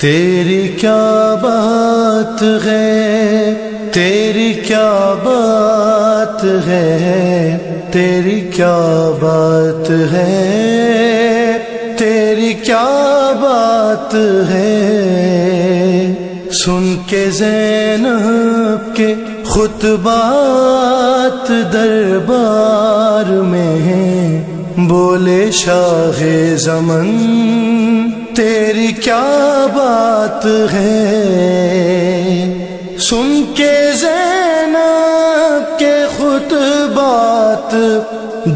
تیری کیا بات ہے؟ تیری کیا بات ہے؟ تیری کیا بات ہے؟ تیری کیا بات ہے؟ سن کے زینب کے خطبات دربار میں، بولے شاہ زمن تیری کیا بات ہے؟ سن کے زین کے خود بات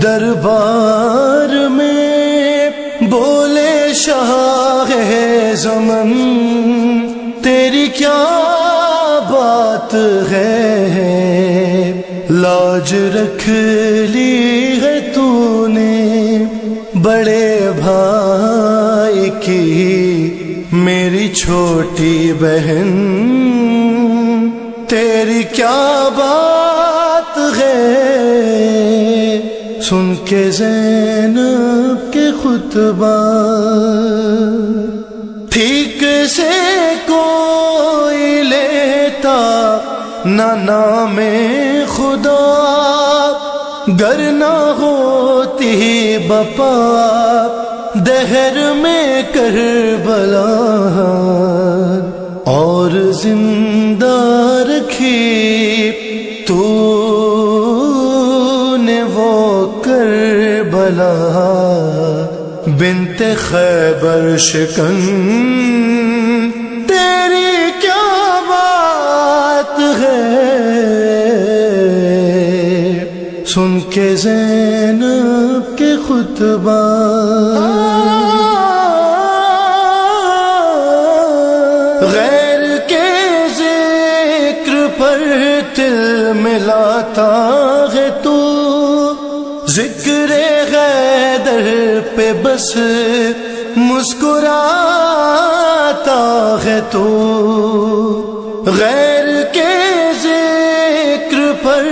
دربار میں بولے شاہ زمن، تیری کیا بات ہے؟ لاج رکھ لی ہے تو نے بڑے بھائی کی میری چھوٹی بہن تیری کیا بات ہے؟ سن کے زین کے خطبہ۔ ٹھیک سے کوئی لیتا نہ نام خدا۔ گر نہ ہوتی بپا۔ دہر میں کر بلا اور زندہ رکھی تو نے وہ کر بلا بنت خیبر شکن تیری کیا بات ہے؟ سن کے زینب کے خطبہ غیر کے ذکر پر تل ملاتا ہے تو ذکر غیدر پہ بس مسکراتا ہے تو غیر کے ذکر پر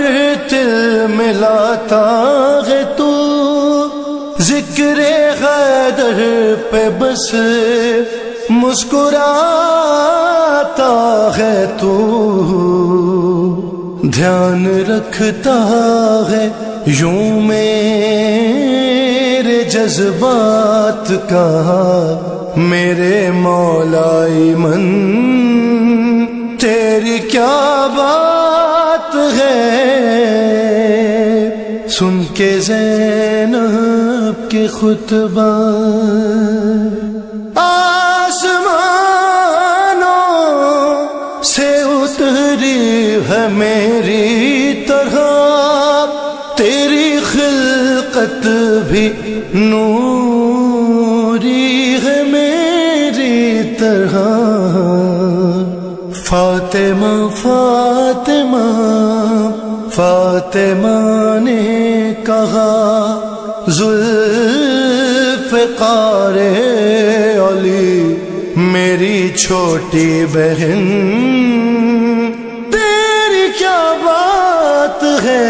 تل ملاتا پہ بس مسکراتا ہے تو دھیان رکھتا ہے یوں میرے جذبات کا میرے مولائی من تیری کیا بات ہے سن کے زینب کے خطبہ آسمانوں سے اتری ہے میری طرح۔ تیری خلقت بھی نوری ہے میری طرح۔ فاطمہ فاطمہ فاطمہ نے کہا ذوالفقار علی، میری چھوٹی بہن، تیری کیا بات ہے؟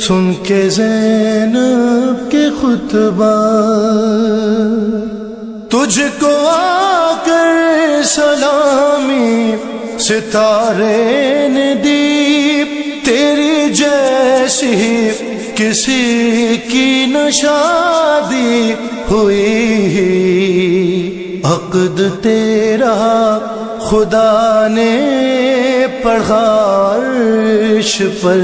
سن کے زینب کے خطبہ، تجھ کو آ کر سلامی، ستارے نے دی تیری جیسی کسی کی نشادی ہوئی عقد تیرا خدا نے پڑھارش پر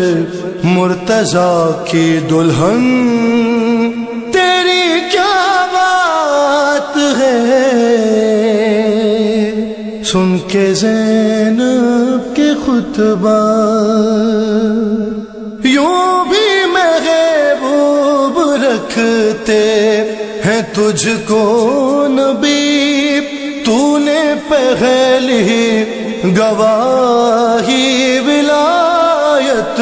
مرتضی کی دلہن۔ تیری کیا بات ہے؟ سن کے زینب کے خطبہ۔ یوں رکھتے ہیں تجھ کو نبی تو نے پہلی گواہی ولایت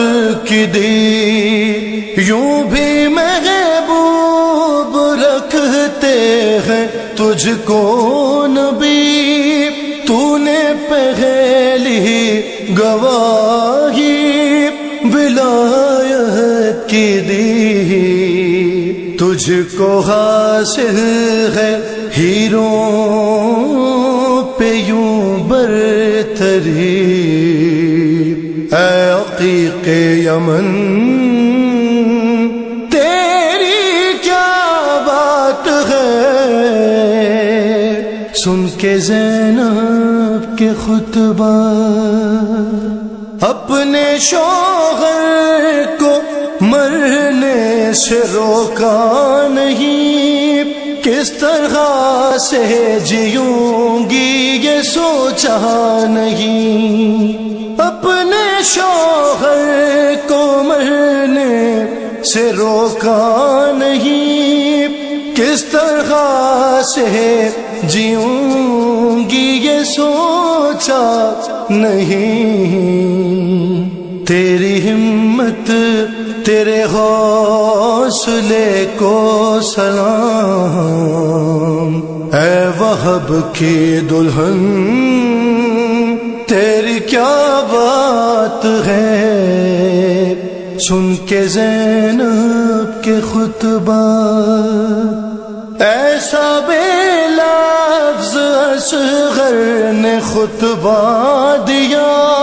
کی دی۔ یوں بھی محبوب رکھتے ہیں تجھ کو نبی تو نے پہلی گواہی ولایت کی دی۔ تجھ کو حاصل ہے ہیرو پہ یوں برتری۔ اے عقیق یمن، تیری کیا بات ہے؟ سن کے زینب کے خطبہ۔ اپنے شوہر کو مرنے سے روکا نہیں، کس طرح سے جیوں گی یہ سوچا نہیں۔ اپنے شوہر کو مرنے سے روکا نہیں، کس طرح سے جیوں گی یہ سوچا نہیں۔ تیری ہمت، تیرے حوصلے کو سلام۔ اے وہب کی دلہن، تیری کیا بات ہے؟ سن کے زینب کے خطبہ۔ ایسا بے لفظ اصغر نے خطبہ دیا۔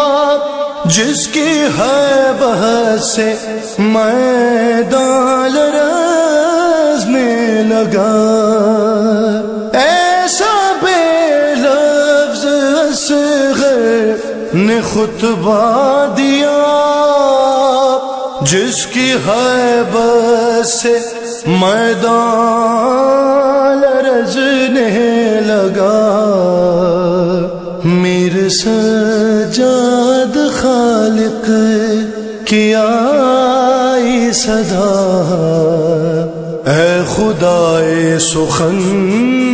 جس کی ہے بہت سے میدان رزنے لگا۔ ایسا بے لفظ اصغر نے خطبہ دیا۔ جس کی ہے بس میدان رجنے لگا۔ میر سجاد خالق کیا صدا اے خدا سخن۔